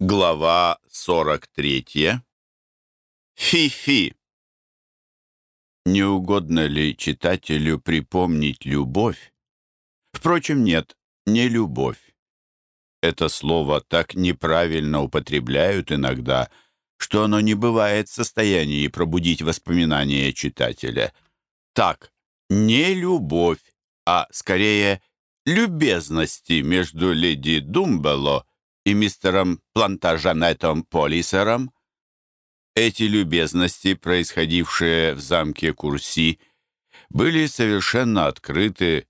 Глава 43. Фи-фи. Не угодно ли читателю припомнить любовь? Впрочем, нет, не любовь. Это слово так неправильно употребляют иногда, что оно не бывает в состоянии пробудить воспоминания читателя. Так, не любовь, а скорее любезности между леди Думбело и мистером Плантажанетом Полисером. Эти любезности, происходившие в замке Курси, были совершенно открыты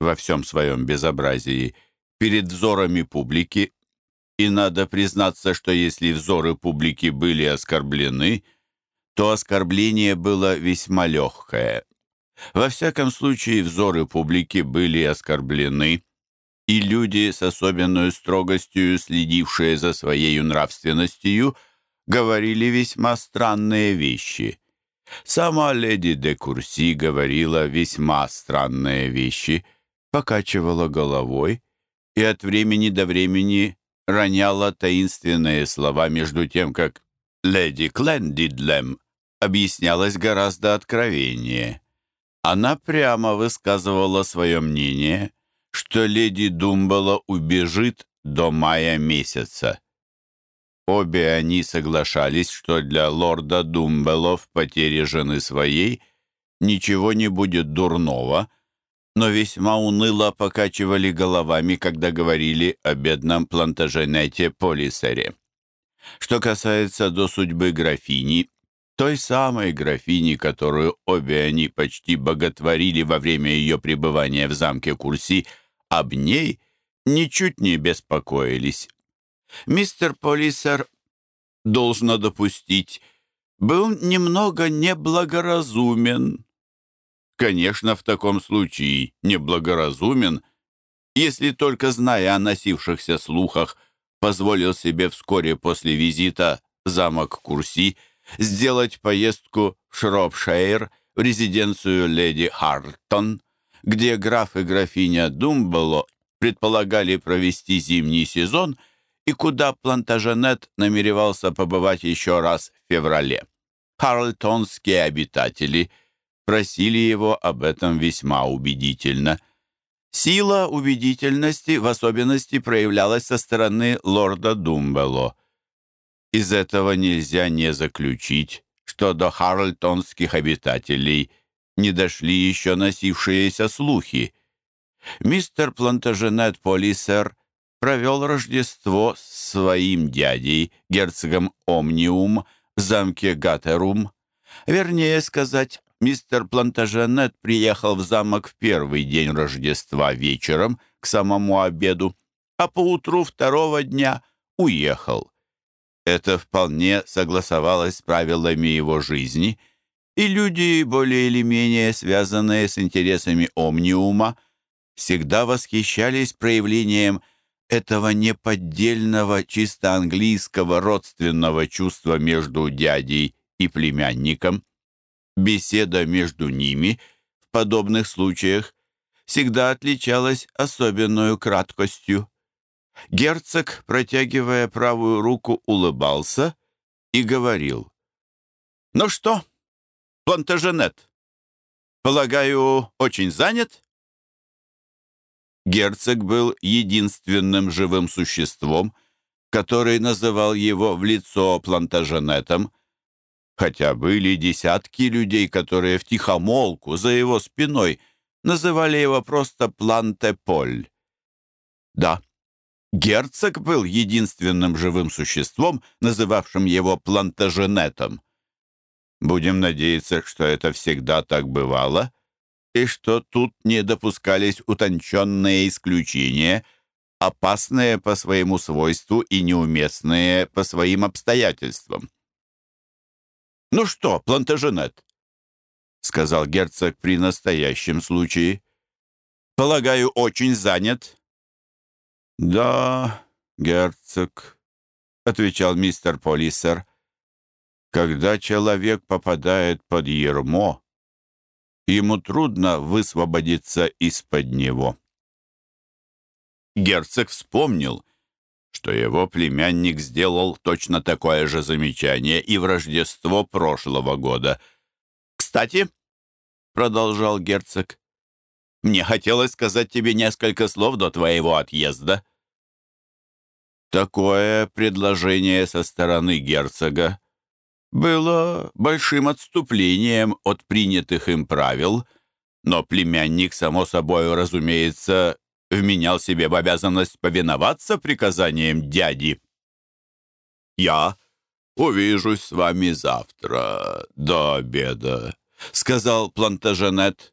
во всем своем безобразии перед взорами публики, и надо признаться, что если взоры публики были оскорблены, то оскорбление было весьма легкое. Во всяком случае, взоры публики были оскорблены, и люди с особенной строгостью, следившие за своей нравственностью, говорили весьма странные вещи. Сама леди де Курси говорила весьма странные вещи, покачивала головой и от времени до времени роняла таинственные слова между тем, как леди Клендидлем объяснялась гораздо откровеннее. Она прямо высказывала свое мнение — что леди Думбала убежит до мая месяца. Обе они соглашались, что для лорда Думбелла в потере жены своей ничего не будет дурного, но весьма уныло покачивали головами, когда говорили о бедном плантаженете Полисере. Что касается до судьбы графини, той самой графини, которую обе они почти боготворили во время ее пребывания в замке Курси, об ней ничуть не беспокоились. Мистер Полисер, должно допустить, был немного неблагоразумен. Конечно, в таком случае неблагоразумен, если только, зная о носившихся слухах, позволил себе вскоре после визита замок Курси сделать поездку в Шропшейр в резиденцию леди Хартон, где граф и графиня Думбало предполагали провести зимний сезон и куда Плантаженет намеревался побывать еще раз в феврале. Харлтонские обитатели просили его об этом весьма убедительно. Сила убедительности в особенности проявлялась со стороны лорда Думбело. Из этого нельзя не заключить, что до харлтонских обитателей – не дошли еще носившиеся слухи. Мистер Плантаженет Полисер провел Рождество с своим дядей, герцогом Омниум, в замке Гатерум. Вернее сказать, мистер Плантаженет приехал в замок в первый день Рождества вечером, к самому обеду, а поутру второго дня уехал. Это вполне согласовалось с правилами его жизни — и люди, более или менее связанные с интересами Омниума, всегда восхищались проявлением этого неподдельного, чисто английского родственного чувства между дядей и племянником. Беседа между ними в подобных случаях всегда отличалась особенной краткостью. Герцог, протягивая правую руку, улыбался и говорил. «Ну что?» Плантаженет. Полагаю, очень занят?» Герцог был единственным живым существом, который называл его в лицо Плантаженетом, хотя были десятки людей, которые в тихомолку за его спиной называли его просто Плантеполь. Да, герцог был единственным живым существом, называвшим его Плантаженетом. Будем надеяться, что это всегда так бывало, и что тут не допускались утонченные исключения, опасные по своему свойству и неуместные по своим обстоятельствам. «Ну что, Плантаженет?» — сказал герцог при настоящем случае. «Полагаю, очень занят?» «Да, герцог», — отвечал мистер Полисер. Когда человек попадает под ермо, ему трудно высвободиться из-под него. Герцог вспомнил, что его племянник сделал точно такое же замечание и в Рождество прошлого года. «Кстати», — продолжал герцог, — «мне хотелось сказать тебе несколько слов до твоего отъезда». Такое предложение со стороны герцога было большим отступлением от принятых им правил, но племянник, само собой, разумеется, вменял себе в обязанность повиноваться приказаниям дяди. «Я увижусь с вами завтра до обеда», — сказал Плантаженет.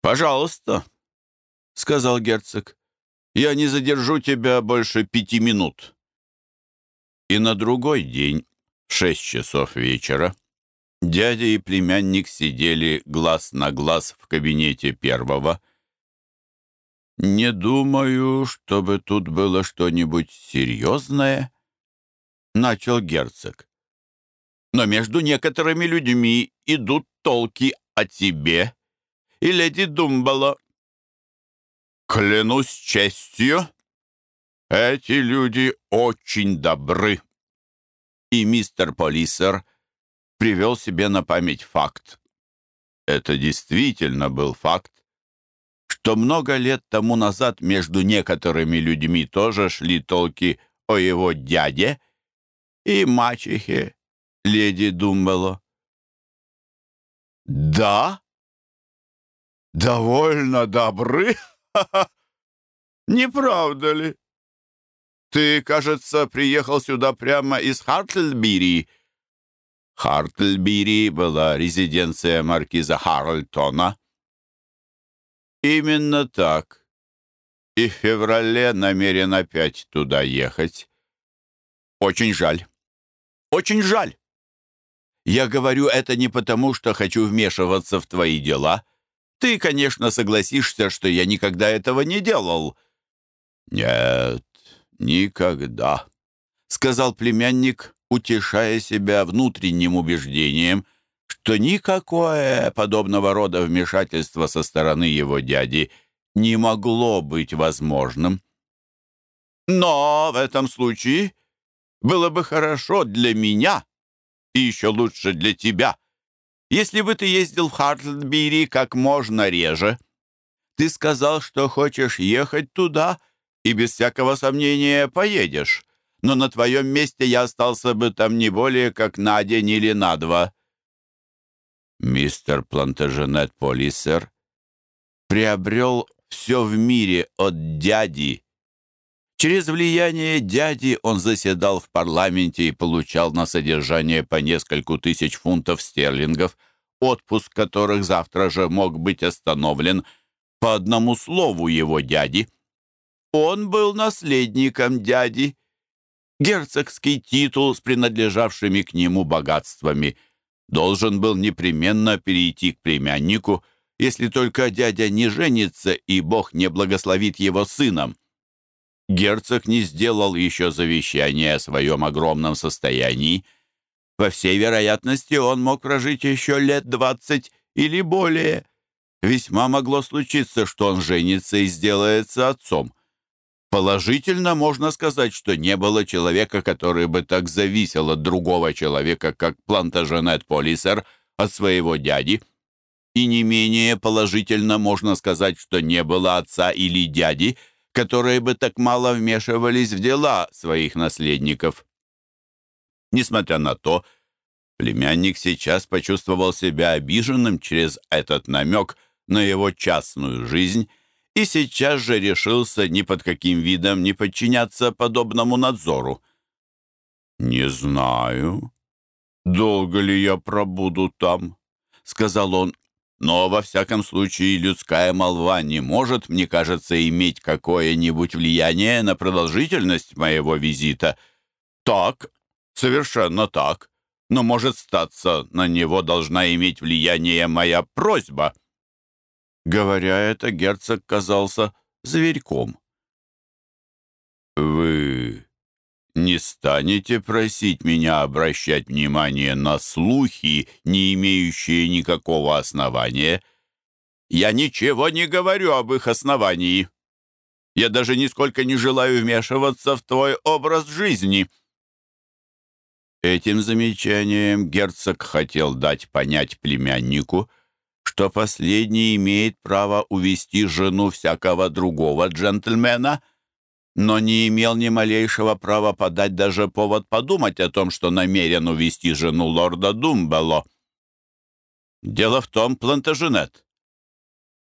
«Пожалуйста», — сказал герцог. «Я не задержу тебя больше пяти минут». И на другой день, шесть часов вечера, дядя и племянник сидели глаз на глаз в кабинете первого — «Не думаю, чтобы тут было что-нибудь серьезное», — начал герцог. «Но между некоторыми людьми идут толки о тебе и леди Думбало. Клянусь честью, эти люди очень добры». И мистер Полисер привел себе на память факт. Это действительно был факт, что много лет тому назад между некоторыми людьми тоже шли толки о его дяде и мачехе, леди Думбело. «Да? Довольно добры? Не правда ли? Ты, кажется, приехал сюда прямо из Хартлбири». Хартлбири была резиденция маркиза Харльтона, Именно так. И в феврале намерен опять туда ехать. Очень жаль. Очень жаль. Я говорю это не потому, что хочу вмешиваться в твои дела. Ты, конечно, согласишься, что я никогда этого не делал. Нет, никогда, сказал племянник, утешая себя внутренним убеждением, что никакое подобного рода вмешательство со стороны его дяди не могло быть возможным. Но в этом случае было бы хорошо для меня и еще лучше для тебя, если бы ты ездил в Хартлбири как можно реже. Ты сказал, что хочешь ехать туда, и без всякого сомнения поедешь, но на твоем месте я остался бы там не более как на день или на два. Мистер Плантаженет Полисер приобрел все в мире от дяди. Через влияние дяди он заседал в парламенте и получал на содержание по нескольку тысяч фунтов стерлингов, отпуск которых завтра же мог быть остановлен по одному слову его дяди. Он был наследником дяди. Герцогский титул с принадлежавшими к нему богатствами – должен был непременно перейти к племяннику, если только дядя не женится и Бог не благословит его сыном. Герцог не сделал еще завещание о своем огромном состоянии. По всей вероятности, он мог прожить еще лет двадцать или более. Весьма могло случиться, что он женится и сделается отцом. Положительно можно сказать, что не было человека, который бы так зависел от другого человека, как Плантаженет Полисер от своего дяди. И не менее положительно можно сказать, что не было отца или дяди, которые бы так мало вмешивались в дела своих наследников. Несмотря на то, племянник сейчас почувствовал себя обиженным через этот намек на его частную жизнь и сейчас же решился ни под каким видом не подчиняться подобному надзору. «Не знаю, долго ли я пробуду там», — сказал он, «но во всяком случае людская молва не может, мне кажется, иметь какое-нибудь влияние на продолжительность моего визита». «Так, совершенно так, но, может статься, на него должна иметь влияние моя просьба». Говоря это, герцог казался зверьком. «Вы не станете просить меня обращать внимание на слухи, не имеющие никакого основания?» «Я ничего не говорю об их основании. Я даже нисколько не желаю вмешиваться в твой образ жизни». Этим замечанием герцог хотел дать понять племяннику, что последний имеет право увести жену всякого другого джентльмена, но не имел ни малейшего права подать даже повод подумать о том, что намерен увести жену лорда Думбело. Дело в том, Плантаженет,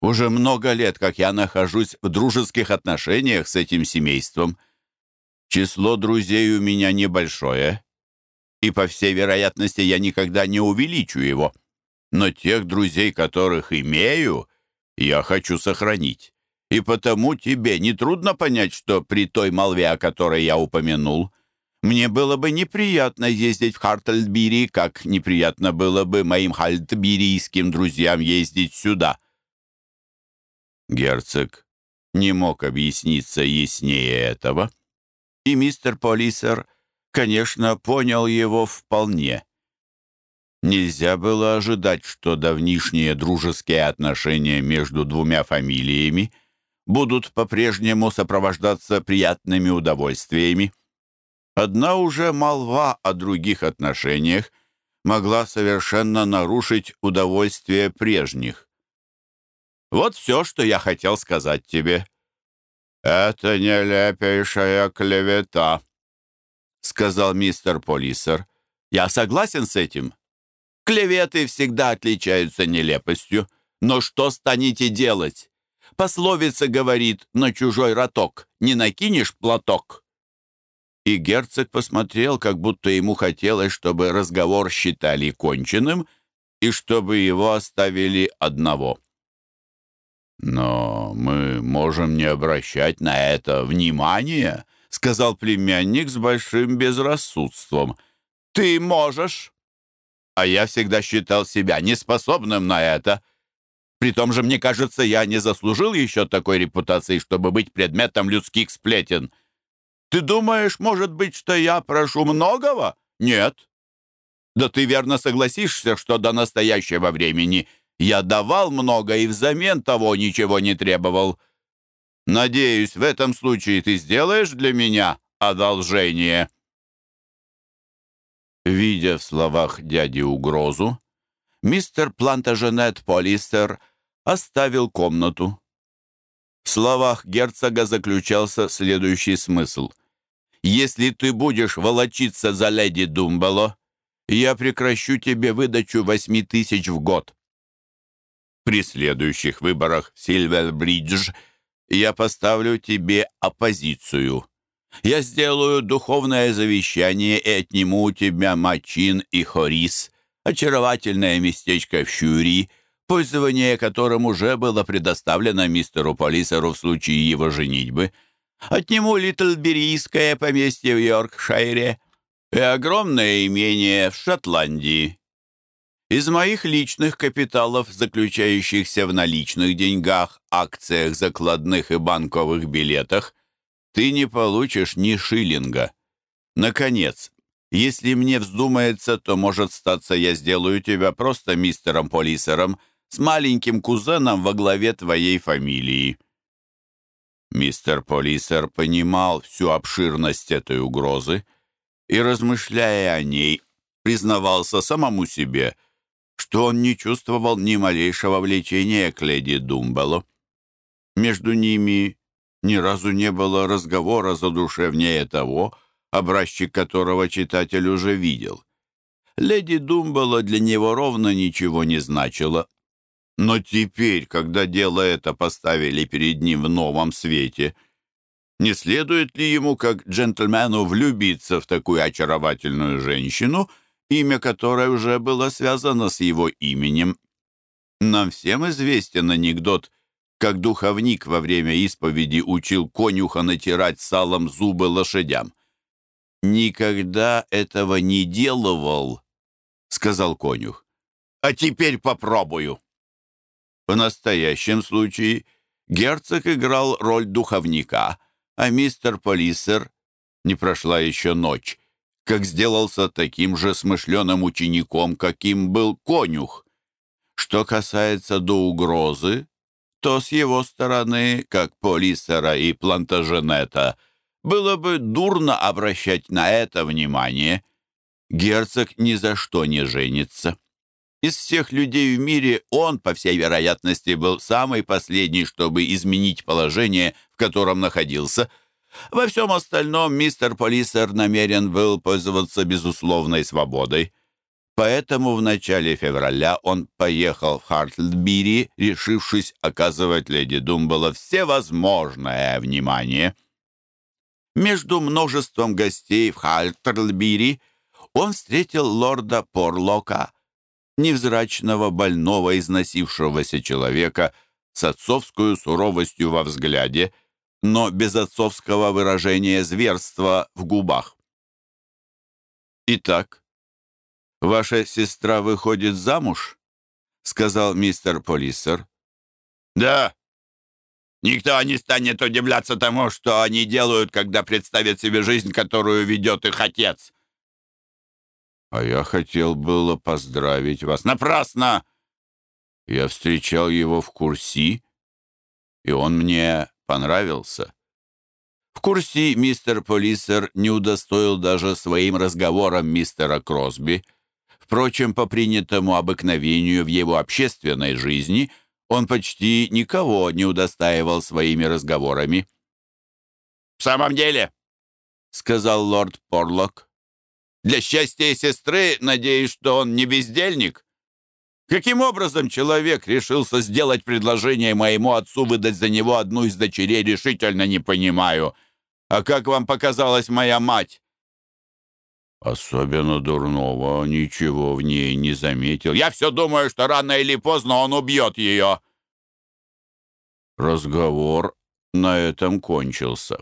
уже много лет, как я нахожусь в дружеских отношениях с этим семейством. Число друзей у меня небольшое, и, по всей вероятности, я никогда не увеличу его. Но тех друзей, которых имею, я хочу сохранить. И потому тебе нетрудно понять, что при той молве, о которой я упомянул, мне было бы неприятно ездить в Хартельбири, как неприятно было бы моим хартбирийским друзьям ездить сюда. Герцог не мог объясниться яснее этого, и мистер Полисер, конечно, понял его вполне. Нельзя было ожидать, что давнишние дружеские отношения между двумя фамилиями будут по-прежнему сопровождаться приятными удовольствиями. Одна уже молва о других отношениях могла совершенно нарушить удовольствие прежних. Вот все, что я хотел сказать тебе. «Это нелепейшая клевета», — сказал мистер Полисер. «Я согласен с этим. Клеветы всегда отличаются нелепостью. Но что станете делать? Пословица говорит, на чужой роток не накинешь платок. И герцог посмотрел, как будто ему хотелось, чтобы разговор считали конченным и чтобы его оставили одного. «Но мы можем не обращать на это внимания», — сказал племянник с большим безрассудством. «Ты можешь, а я всегда считал себя неспособным на это. При том же, мне кажется, я не заслужил еще такой репутации, чтобы быть предметом людских сплетен». Ты думаешь, может быть, что я прошу многого? Нет. Да ты верно согласишься, что до настоящего времени я давал много и взамен того ничего не требовал. Надеюсь, в этом случае ты сделаешь для меня одолжение». Видя в словах дяди угрозу, мистер Плантаженет Полистер оставил комнату. В словах герцога заключался следующий смысл. Если ты будешь волочиться за леди Думбало, я прекращу тебе выдачу восьми тысяч в год. При следующих выборах в Сильвербридж я поставлю тебе оппозицию. Я сделаю духовное завещание и отниму у тебя Мачин и Хорис, очаровательное местечко в Щури, пользование которым уже было предоставлено мистеру Полисеру в случае его женитьбы — Отниму Литлберийское поместье в Йоркшире и огромное имение в Шотландии. Из моих личных капиталов, заключающихся в наличных деньгах, акциях, закладных и банковых билетах, ты не получишь ни шиллинга. Наконец, если мне вздумается, то, может статься, я сделаю тебя просто мистером Полисером с маленьким кузеном во главе твоей фамилии. Мистер Полисер понимал всю обширность этой угрозы и, размышляя о ней, признавался самому себе, что он не чувствовал ни малейшего влечения к леди Думбелло. Между ними ни разу не было разговора задушевнее того, образчик которого читатель уже видел. Леди Думбелло для него ровно ничего не значила, но теперь, когда дело это поставили перед ним в новом свете, не следует ли ему, как джентльмену, влюбиться в такую очаровательную женщину, имя которой уже было связано с его именем? Нам всем известен анекдот, как духовник во время исповеди учил конюха натирать салом зубы лошадям. «Никогда этого не делал», — сказал конюх. «А теперь попробую». В настоящем случае герцог играл роль духовника, а мистер Полисер, не прошла еще ночь, как сделался таким же смышленым учеником, каким был конюх. Что касается до угрозы, то с его стороны, как Полисера и Плантаженета, было бы дурно обращать на это внимание. Герцог ни за что не женится. Из всех людей в мире он, по всей вероятности, был самый последний, чтобы изменить положение, в котором находился. Во всем остальном мистер Полисер намерен был пользоваться безусловной свободой. Поэтому в начале февраля он поехал в Хартлбири, решившись оказывать леди Думбала всевозможное внимание. Между множеством гостей в Хартлбири он встретил лорда Порлока, невзрачного, больного, износившегося человека с отцовскую суровостью во взгляде, но без отцовского выражения зверства в губах. «Итак, ваша сестра выходит замуж?» — сказал мистер Полиссер. «Да. Никто не станет удивляться тому, что они делают, когда представят себе жизнь, которую ведет их отец. А я хотел было поздравить вас. Напрасно! Я встречал его в Курси, и он мне понравился. В Курси мистер Полисер не удостоил даже своим разговором мистера Кросби. Впрочем, по принятому обыкновению в его общественной жизни он почти никого не удостаивал своими разговорами. «В самом деле», — сказал лорд Порлок, для счастья сестры, надеюсь, что он не бездельник? Каким образом человек решился сделать предложение моему отцу выдать за него одну из дочерей, решительно не понимаю. А как вам показалась моя мать?» Особенно дурного ничего в ней не заметил. Я все думаю, что рано или поздно он убьет ее. Разговор на этом кончился.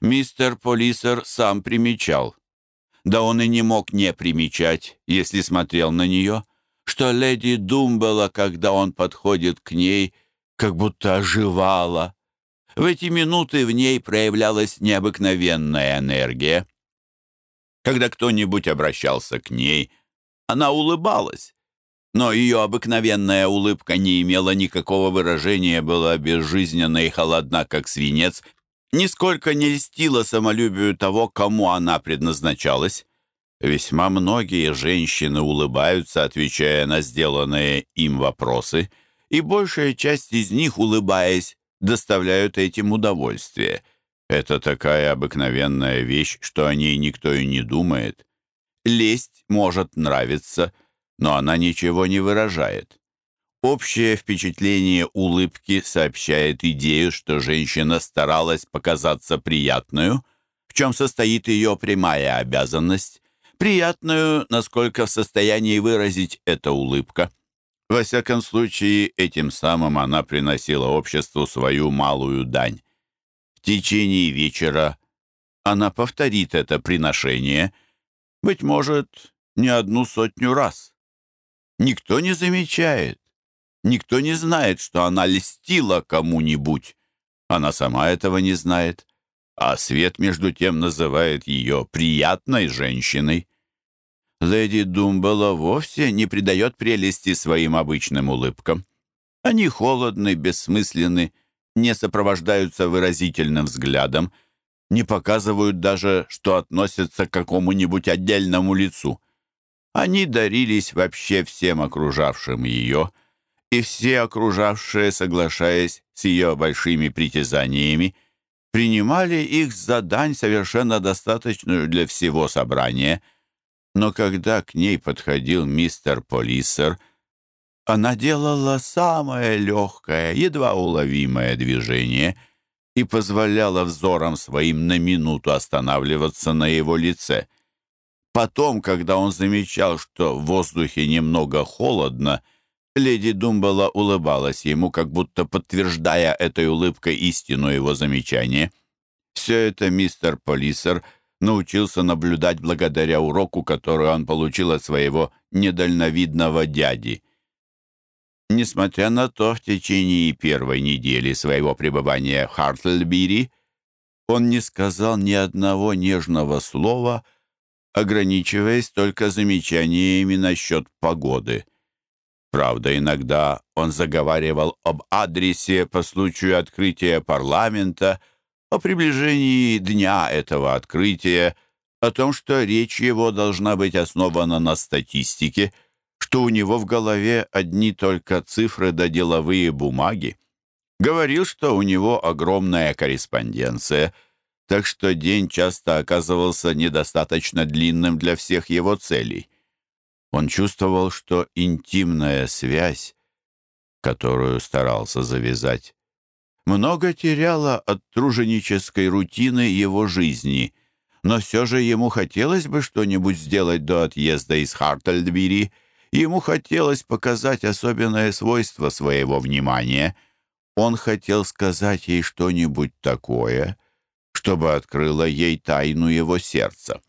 Мистер Полисер сам примечал, да он и не мог не примечать, если смотрел на нее, что леди Думбела, когда он подходит к ней, как будто оживала. В эти минуты в ней проявлялась необыкновенная энергия. Когда кто-нибудь обращался к ней, она улыбалась, но ее обыкновенная улыбка не имела никакого выражения, была безжизненна и холодна, как свинец, нисколько не льстила самолюбию того, кому она предназначалась. Весьма многие женщины улыбаются, отвечая на сделанные им вопросы, и большая часть из них, улыбаясь, доставляют этим удовольствие. Это такая обыкновенная вещь, что о ней никто и не думает. Лесть может нравиться, но она ничего не выражает. Общее впечатление улыбки сообщает идею, что женщина старалась показаться приятную, в чем состоит ее прямая обязанность, приятную, насколько в состоянии выразить эта улыбка. Во всяком случае, этим самым она приносила обществу свою малую дань. Течение вечера она повторит это приношение, быть может, не одну сотню раз. Никто не замечает, Никто не знает, что она льстила кому-нибудь. Она сама этого не знает. А свет, между тем, называет ее приятной женщиной. Леди Думбелла вовсе не придает прелести своим обычным улыбкам. Они холодны, бессмысленны, не сопровождаются выразительным взглядом, не показывают даже, что относятся к какому-нибудь отдельному лицу. Они дарились вообще всем окружавшим ее — и все окружавшие, соглашаясь с ее большими притязаниями, принимали их за дань совершенно достаточную для всего собрания. Но когда к ней подходил мистер Полисер, она делала самое легкое, едва уловимое движение и позволяла взорам своим на минуту останавливаться на его лице. Потом, когда он замечал, что в воздухе немного холодно, Леди Думбала улыбалась ему, как будто подтверждая этой улыбкой истину его замечания. Все это мистер Полисер научился наблюдать благодаря уроку, который он получил от своего недальновидного дяди. Несмотря на то, в течение первой недели своего пребывания в Хартлбири он не сказал ни одного нежного слова, ограничиваясь только замечаниями насчет погоды — Правда, иногда он заговаривал об адресе по случаю открытия парламента, о приближении дня этого открытия, о том, что речь его должна быть основана на статистике, что у него в голове одни только цифры да деловые бумаги. Говорил, что у него огромная корреспонденция, так что день часто оказывался недостаточно длинным для всех его целей. Он чувствовал, что интимная связь, которую старался завязать, много теряла от труженической рутины его жизни, но все же ему хотелось бы что-нибудь сделать до отъезда из Хартельдбери, ему хотелось показать особенное свойство своего внимания. Он хотел сказать ей что-нибудь такое, чтобы открыло ей тайну его сердца.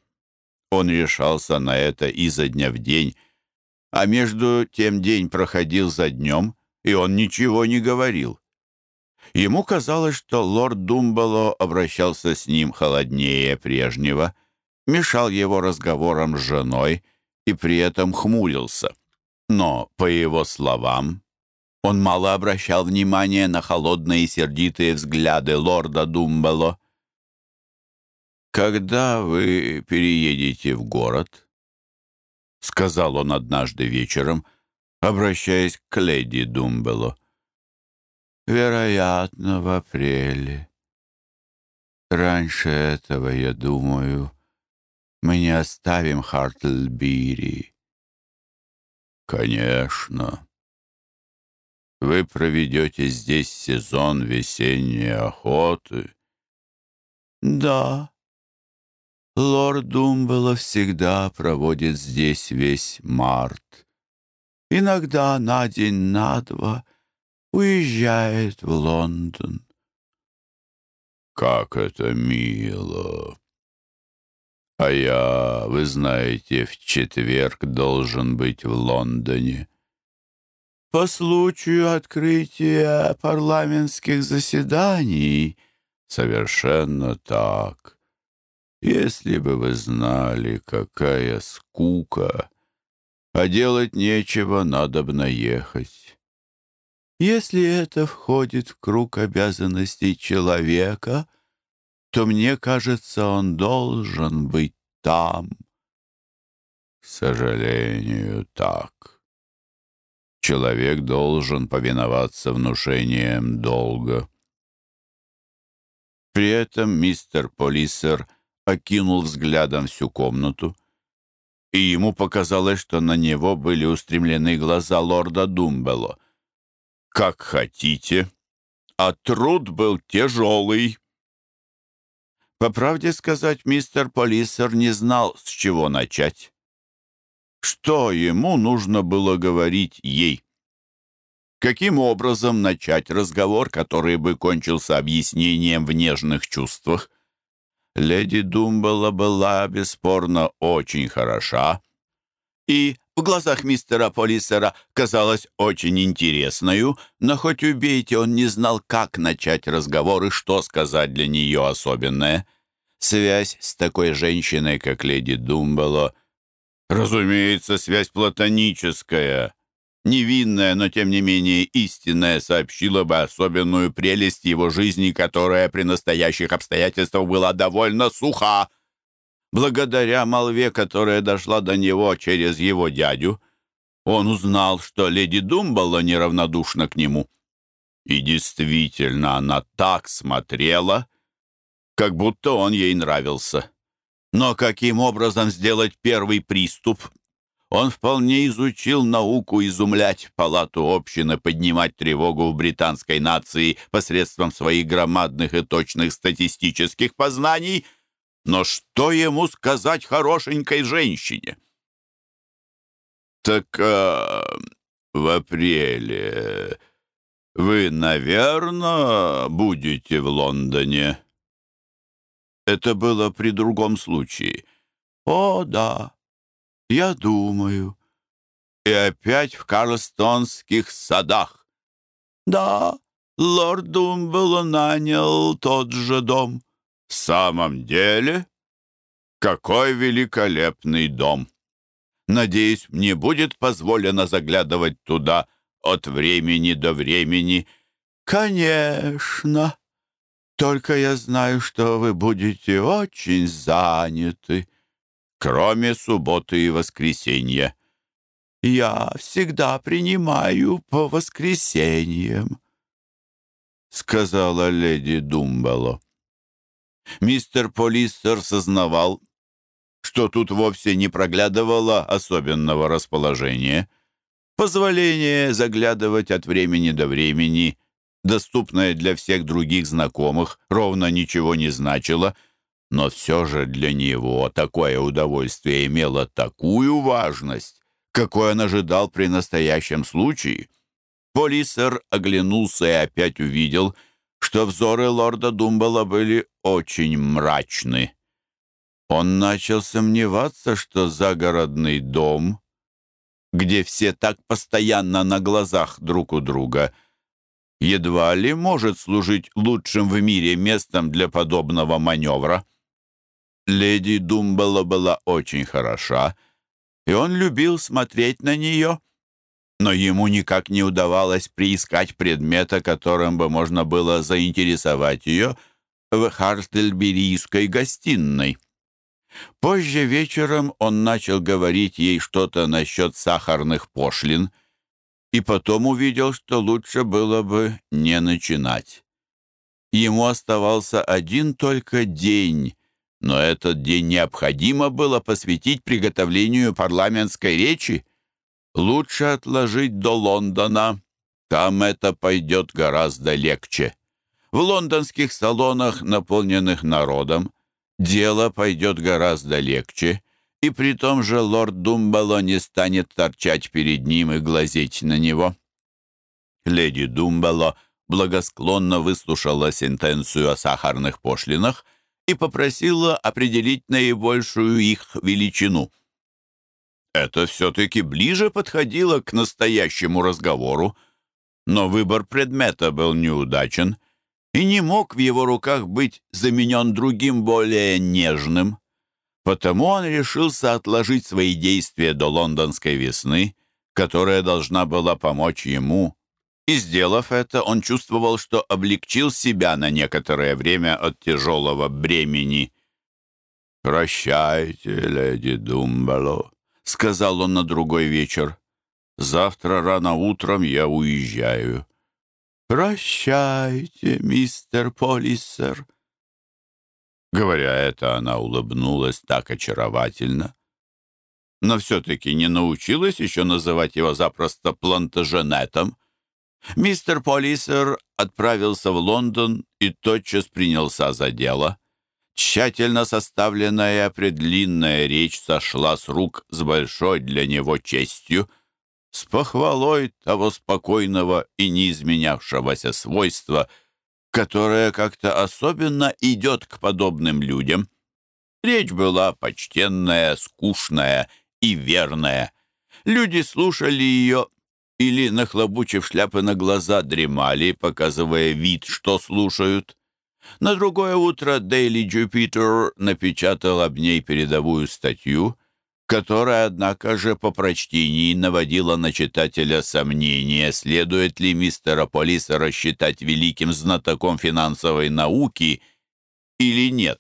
Он решался на это изо дня в день, а между тем день проходил за днем, и он ничего не говорил. Ему казалось, что лорд Думбало обращался с ним холоднее прежнего, мешал его разговорам с женой и при этом хмурился. Но, по его словам, он мало обращал внимания на холодные и сердитые взгляды лорда Думбало. «Когда вы переедете в город?» — сказал он однажды вечером, обращаясь к леди Думбело. «Вероятно, в апреле. Раньше этого, я думаю, мы не оставим Хартлбири». «Конечно. Вы проведете здесь сезон весенней охоты». «Да», Лорд Думбело всегда проводит здесь весь март. Иногда на день, на два уезжает в Лондон. Как это мило! А я, вы знаете, в четверг должен быть в Лондоне. По случаю открытия парламентских заседаний. Совершенно так. Если бы вы знали, какая скука, а делать нечего, надо бы наехать. Если это входит в круг обязанностей человека, то, мне кажется, он должен быть там. К сожалению, так. Человек должен повиноваться внушениям долга. При этом мистер Полисер — окинул взглядом всю комнату, и ему показалось, что на него были устремлены глаза лорда Думбело. «Как хотите, а труд был тяжелый». По правде сказать, мистер Полисер не знал, с чего начать. Что ему нужно было говорить ей? Каким образом начать разговор, который бы кончился объяснением в нежных чувствах? Леди Думбелла была, бесспорно, очень хороша и в глазах мистера Полисера казалась очень интересною, но хоть убейте, он не знал, как начать разговор и что сказать для нее особенное. Связь с такой женщиной, как леди Думбелло, разумеется, связь платоническая, невинная, но тем не менее истинная, сообщила бы особенную прелесть его жизни, которая при настоящих обстоятельствах была довольно суха. Благодаря молве, которая дошла до него через его дядю, он узнал, что леди Думбала неравнодушна к нему. И действительно, она так смотрела, как будто он ей нравился. Но каким образом сделать первый приступ, он вполне изучил науку изумлять палату общины, поднимать тревогу в британской нации посредством своих громадных и точных статистических познаний. Но что ему сказать хорошенькой женщине? «Так э, в апреле вы, наверное, будете в Лондоне?» Это было при другом случае. «О, да, я думаю. И опять в Карлстонских садах. Да, лорд Думбело нанял тот же дом. В самом деле? Какой великолепный дом! Надеюсь, мне будет позволено заглядывать туда от времени до времени. Конечно. Только я знаю, что вы будете очень заняты, кроме субботы и воскресенья. Я всегда принимаю по воскресеньям, сказала леди Думбало. Мистер Полистер сознавал, что тут вовсе не проглядывало особенного расположения. Позволение заглядывать от времени до времени, доступное для всех других знакомых, ровно ничего не значило, но все же для него такое удовольствие имело такую важность, какой он ожидал при настоящем случае. Полисер оглянулся и опять увидел — что взоры лорда Думбала были очень мрачны. Он начал сомневаться, что загородный дом, где все так постоянно на глазах друг у друга, едва ли может служить лучшим в мире местом для подобного маневра. Леди Думбала была очень хороша, и он любил смотреть на нее — но ему никак не удавалось приискать предмета, которым бы можно было заинтересовать ее в Харстельберийской гостиной. Позже вечером он начал говорить ей что-то насчет сахарных пошлин, и потом увидел, что лучше было бы не начинать. Ему оставался один только день, но этот день необходимо было посвятить приготовлению парламентской речи. Лучше отложить до Лондона. Там это пойдет гораздо легче. В лондонских салонах, наполненных народом, дело пойдет гораздо легче, и при том же лорд Думбало не станет торчать перед ним и глазеть на него. Леди Думбало благосклонно выслушала сентенцию о сахарных пошлинах и попросила определить наибольшую их величину. Это все-таки ближе подходило к настоящему разговору, но выбор предмета был неудачен и не мог в его руках быть заменен другим более нежным. Потому он решился отложить свои действия до лондонской весны, которая должна была помочь ему, и, сделав это, он чувствовал, что облегчил себя на некоторое время от тяжелого бремени. «Прощайте, леди Думбало», — сказал он на другой вечер. «Завтра рано утром я уезжаю». «Прощайте, мистер Полисер». Говоря это, она улыбнулась так очаровательно, но все-таки не научилась еще называть его запросто плантаженетом. Мистер Полисер отправился в Лондон и тотчас принялся за дело — Тщательно составленная предлинная речь сошла с рук с большой для него честью, с похвалой того спокойного и неизменявшегося свойства, которое как-то особенно идет к подобным людям. Речь была почтенная, скучная и верная. Люди слушали ее или, нахлобучив шляпы на глаза, дремали, показывая вид, что слушают. На другое утро Daily Jupiter напечатал об ней передовую статью, которая, однако же, по прочтении наводила на читателя сомнения, следует ли мистера Полиса рассчитать великим знатоком финансовой науки или нет.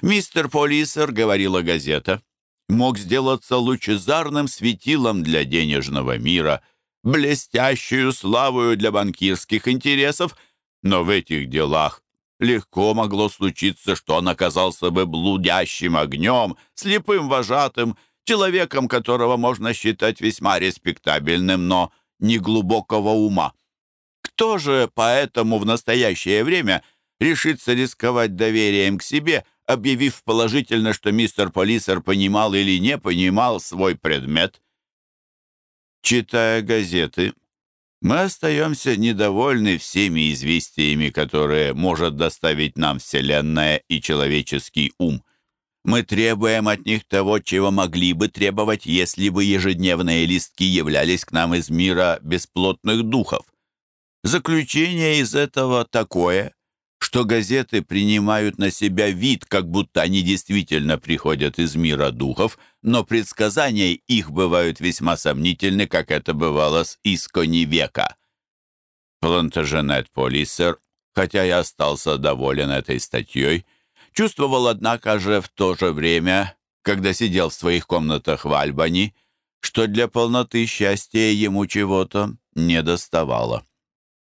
Мистер Полисер, говорила газета, мог сделаться лучезарным светилом для денежного мира, блестящую славою для банкирских интересов, но в этих делах легко могло случиться, что он оказался бы блудящим огнем, слепым вожатым, человеком, которого можно считать весьма респектабельным, но неглубокого ума. Кто же поэтому в настоящее время решится рисковать доверием к себе, объявив положительно, что мистер Полисер понимал или не понимал свой предмет? Читая газеты, мы остаемся недовольны всеми известиями, которые может доставить нам Вселенная и человеческий ум. Мы требуем от них того, чего могли бы требовать, если бы ежедневные листки являлись к нам из мира бесплотных духов. Заключение из этого такое, что газеты принимают на себя вид, как будто они действительно приходят из мира духов, но предсказания их бывают весьма сомнительны, как это бывало с искони века. Плантаженет Полиссер, хотя и остался доволен этой статьей, чувствовал, однако же, в то же время, когда сидел в своих комнатах в Альбани, что для полноты счастья ему чего-то не доставало.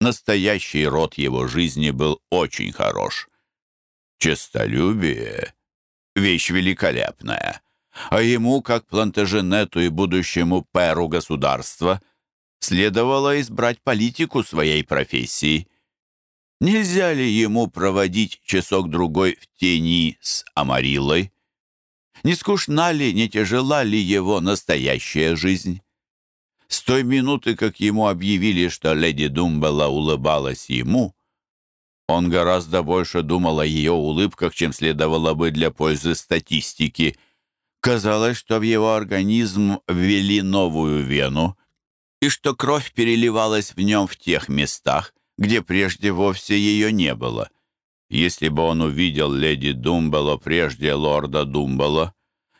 Настоящий род его жизни был очень хорош. Честолюбие — вещь великолепная, а ему, как плантаженету и будущему перу государства, следовало избрать политику своей профессии. Нельзя ли ему проводить часок-другой в тени с Амарилой? Не скучна ли, не тяжела ли его настоящая жизнь? С той минуты, как ему объявили, что леди Думбелла улыбалась ему, он гораздо больше думал о ее улыбках, чем следовало бы для пользы статистики. Казалось, что в его организм ввели новую вену, и что кровь переливалась в нем в тех местах, где прежде вовсе ее не было. Если бы он увидел леди Думбелло прежде лорда Думбелло,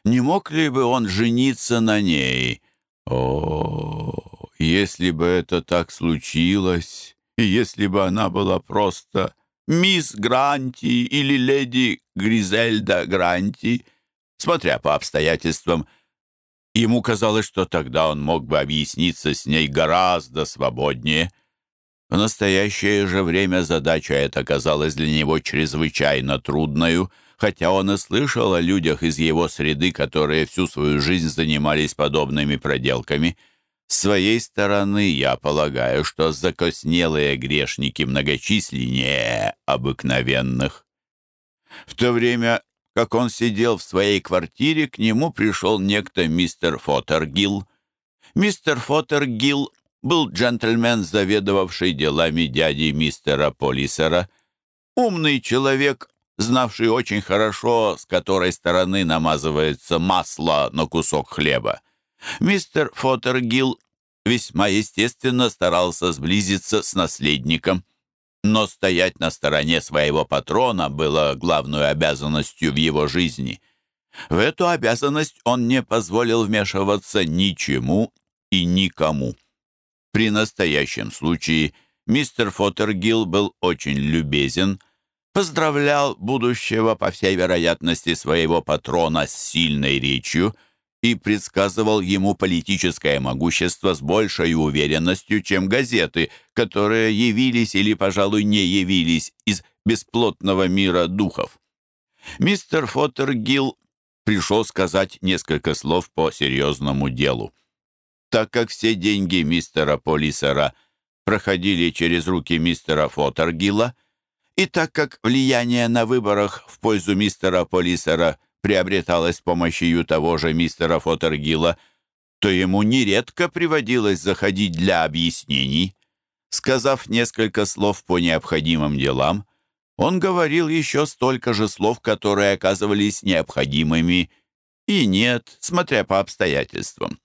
не мог ли бы он жениться на ней? О, если бы это так случилось, если бы она была просто мисс Гранти или леди Гризельда Гранти, смотря по обстоятельствам, ему казалось, что тогда он мог бы объясниться с ней гораздо свободнее. В настоящее же время задача эта казалась для него чрезвычайно трудною — хотя он и слышал о людях из его среды, которые всю свою жизнь занимались подобными проделками. С своей стороны, я полагаю, что закоснелые грешники многочисленнее обыкновенных. В то время, как он сидел в своей квартире, к нему пришел некто мистер Фотергилл. Мистер Фотергилл был джентльмен, заведовавший делами дяди мистера Полисера, умный человек, знавший очень хорошо, с которой стороны намазывается масло на кусок хлеба. Мистер Фотергилл весьма естественно старался сблизиться с наследником, но стоять на стороне своего патрона было главной обязанностью в его жизни. В эту обязанность он не позволил вмешиваться ничему и никому. При настоящем случае мистер Фотергилл был очень любезен – поздравлял будущего, по всей вероятности, своего патрона с сильной речью и предсказывал ему политическое могущество с большей уверенностью, чем газеты, которые явились или, пожалуй, не явились из бесплотного мира духов. Мистер Фоттергилл пришел сказать несколько слов по серьезному делу. Так как все деньги мистера Полисера проходили через руки мистера Фоттергилла, и так как влияние на выборах в пользу мистера Полисера приобреталось с помощью того же мистера Фотергила, то ему нередко приводилось заходить для объяснений. Сказав несколько слов по необходимым делам, он говорил еще столько же слов, которые оказывались необходимыми, и нет, смотря по обстоятельствам.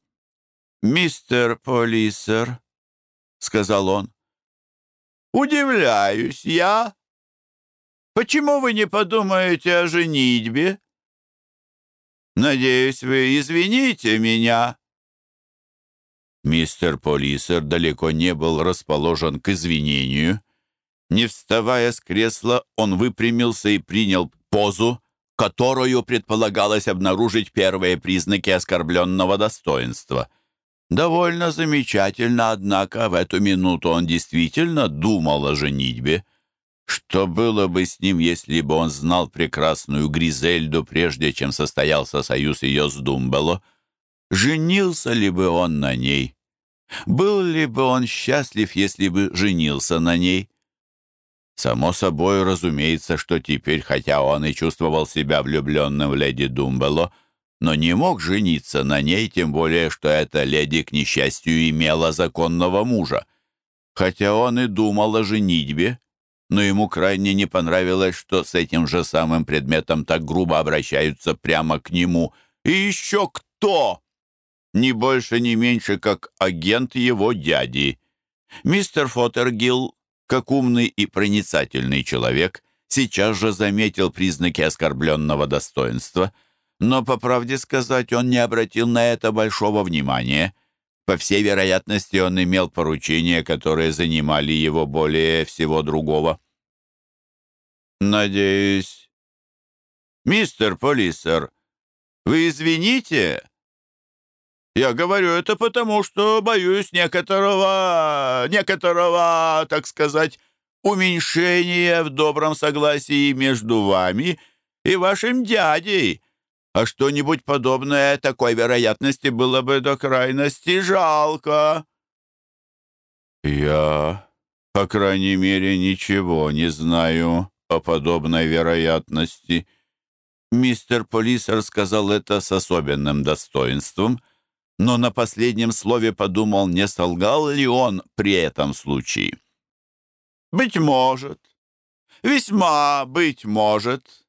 «Мистер Полисер», — сказал он, — «удивляюсь я, Почему вы не подумаете о женитьбе? Надеюсь, вы извините меня». Мистер Полисер далеко не был расположен к извинению. Не вставая с кресла, он выпрямился и принял позу, которую предполагалось обнаружить первые признаки оскорбленного достоинства. Довольно замечательно, однако, в эту минуту он действительно думал о женитьбе. Что было бы с ним, если бы он знал прекрасную Гризельду, прежде чем состоялся союз ее с Думбело? Женился ли бы он на ней? Был ли бы он счастлив, если бы женился на ней? Само собой, разумеется, что теперь, хотя он и чувствовал себя влюбленным в леди Думбело, но не мог жениться на ней, тем более, что эта леди, к несчастью, имела законного мужа. Хотя он и думал о женитьбе, но ему крайне не понравилось, что с этим же самым предметом так грубо обращаются прямо к нему. И еще кто? Ни больше, ни меньше, как агент его дяди. Мистер Фоттергилл, как умный и проницательный человек, сейчас же заметил признаки оскорбленного достоинства, но, по правде сказать, он не обратил на это большого внимания. По всей вероятности, он имел поручения, которые занимали его более всего другого. «Надеюсь...» «Мистер Полисер, вы извините?» «Я говорю это потому, что боюсь некоторого... некоторого, так сказать, уменьшения в добром согласии между вами и вашим дядей, а что-нибудь подобное такой вероятности было бы до крайности жалко». «Я, по крайней мере, ничего не знаю о подобной вероятности». Мистер Полисер сказал это с особенным достоинством, но на последнем слове подумал, не солгал ли он при этом случае. «Быть может, весьма быть может.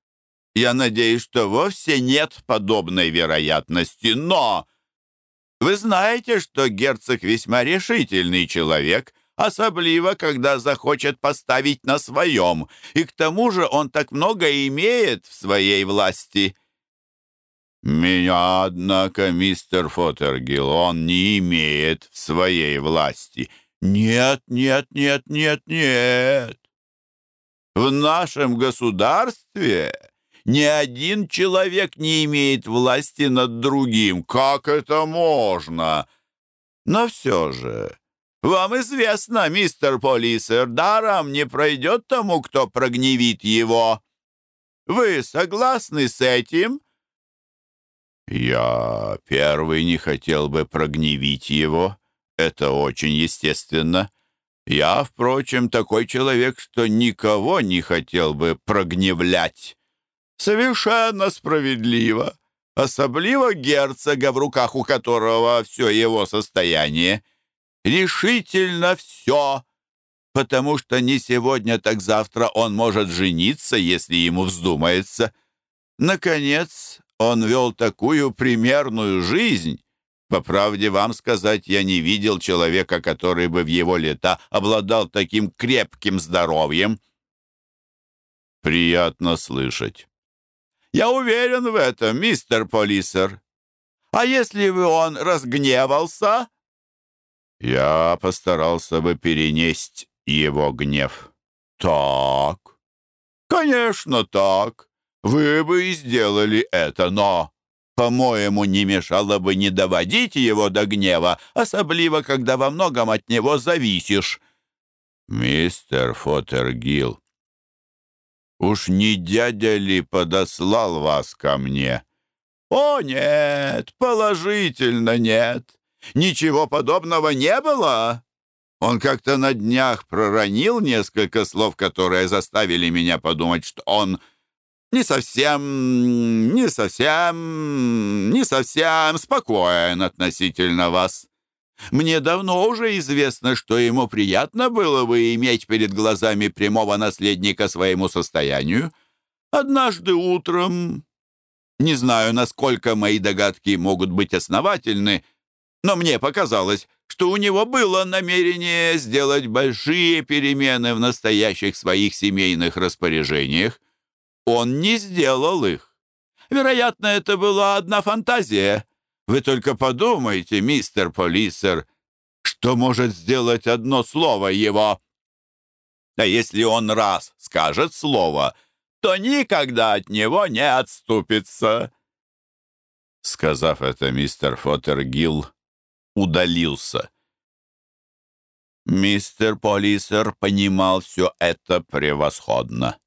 Я надеюсь, что вовсе нет подобной вероятности, но вы знаете, что герцог весьма решительный человек, особливо, когда захочет поставить на своем, и к тому же он так много имеет в своей власти». «Меня, однако, мистер Фотергилл, он не имеет в своей власти. Нет, нет, нет, нет, нет. В нашем государстве ни один человек не имеет власти над другим. Как это можно? Но все же, вам известно, мистер Полисер, даром не пройдет тому, кто прогневит его. Вы согласны с этим?» «Я первый не хотел бы прогневить его. Это очень естественно. Я, впрочем, такой человек, что никого не хотел бы прогневлять. Совершенно справедливо. Особливо герцога, в руках у которого все его состояние. Решительно все, потому что не сегодня, так завтра он может жениться, если ему вздумается. Наконец, он вел такую примерную жизнь. По правде вам сказать, я не видел человека, который бы в его лета обладал таким крепким здоровьем. Приятно слышать. Я уверен в этом, мистер Полисер. А если бы он разгневался? Я постарался бы перенести его гнев. Так. Конечно, так. Вы бы и сделали это, но, по-моему, не мешало бы не доводить его до гнева, особливо, когда во многом от него зависишь. Мистер Фотергилл, уж не дядя ли подослал вас ко мне? О, нет, положительно нет. Ничего подобного не было. Он как-то на днях проронил несколько слов, которые заставили меня подумать, что он не совсем, не совсем, не совсем спокоен относительно вас. Мне давно уже известно, что ему приятно было бы иметь перед глазами прямого наследника своему состоянию. Однажды утром, не знаю, насколько мои догадки могут быть основательны, но мне показалось, что у него было намерение сделать большие перемены в настоящих своих семейных распоряжениях. Он не сделал их. Вероятно, это была одна фантазия. Вы только подумайте, мистер Полисер, что может сделать одно слово его. А если он раз скажет слово, то никогда от него не отступится. Сказав это, мистер Фоттергилл удалился. Мистер Полисер понимал все это превосходно.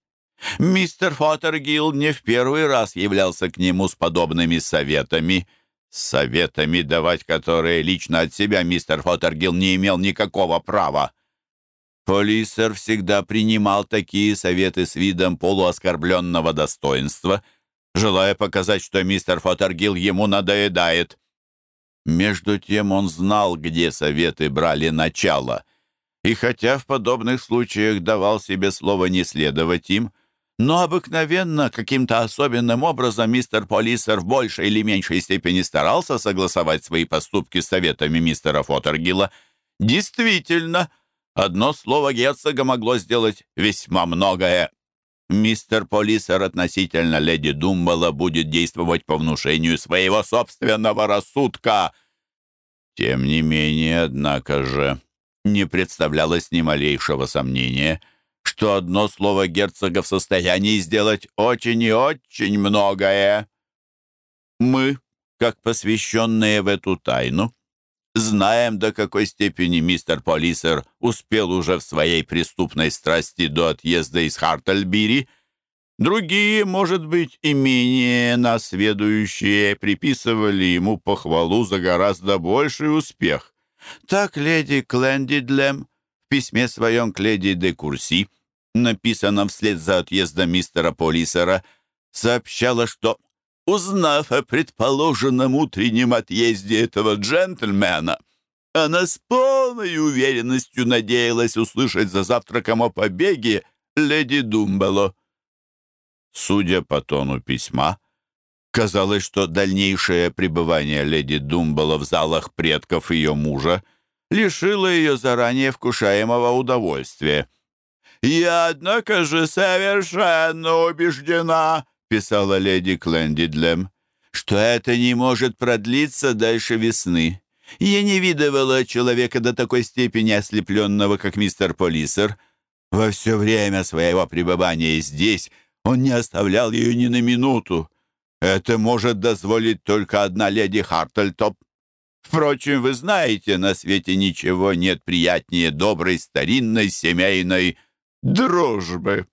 Мистер Фоттергилл не в первый раз являлся к нему с подобными советами. Советами, давать которые лично от себя мистер Фоттергилл не имел никакого права. Полисер всегда принимал такие советы с видом полуоскорбленного достоинства, желая показать, что мистер Фоттергилл ему надоедает. Между тем он знал, где советы брали начало, и хотя в подобных случаях давал себе слово не следовать им, но обыкновенно, каким-то особенным образом, мистер Полисер в большей или меньшей степени старался согласовать свои поступки с советами мистера Фотергила. Действительно, одно слово герцога могло сделать весьма многое. мистер Полисер относительно леди Думбала будет действовать по внушению своего собственного рассудка. Тем не менее, однако же, не представлялось ни малейшего сомнения, что одно слово герцога в состоянии сделать очень и очень многое. Мы, как посвященные в эту тайну, знаем, до какой степени мистер Полисер успел уже в своей преступной страсти до отъезда из Хартельбири. Другие, может быть, и менее насведующие, приписывали ему похвалу за гораздо больший успех. Так леди Клендидлем письме своем к леди де Курси, написанном вслед за отъездом мистера Полисера, сообщала, что Узнав о предположенном утреннем отъезде этого джентльмена, она с полной уверенностью надеялась услышать за завтраком о побеге леди Думбело. Судя по тону письма, казалось, что дальнейшее пребывание леди Думбело в залах предков ее мужа лишило ее заранее вкушаемого удовольствия. «Я, однако же, совершенно убеждена», писала леди Клендидлем, что это не может продлиться дальше весны. Я не видывала человека до такой степени ослепленного, как мистер Полисер. Во все время своего пребывания здесь он не оставлял ее ни на минуту. Это может дозволить только одна леди Хартельтоп. Впрочем, вы знаете, на свете ничего нет приятнее доброй старинной семейной дружбы.